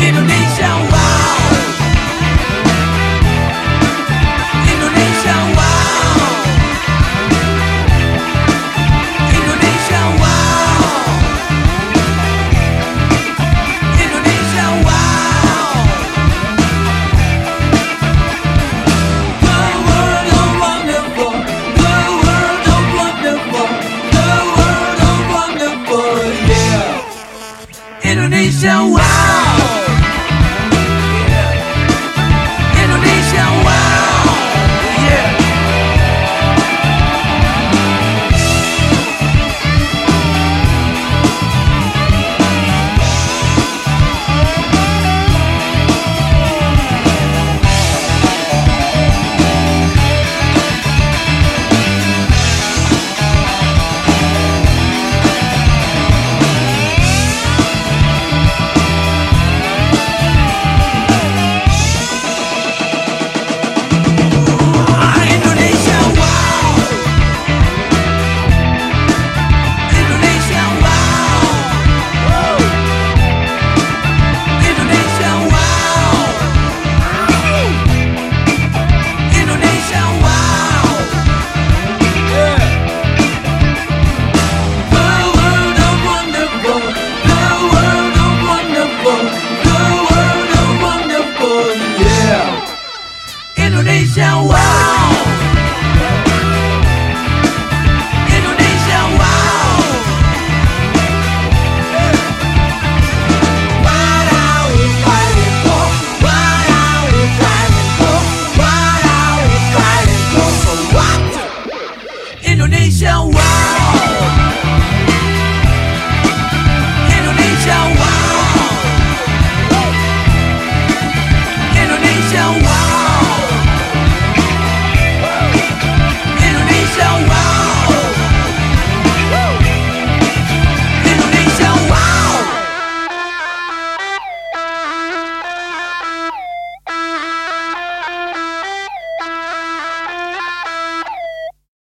Indonesia wow. Indonesia wow. Indonesia wow. Indonesia wow. The world of wonderful. The world of wonderful The world of wonderful. Yeah. Indonesia wow world. of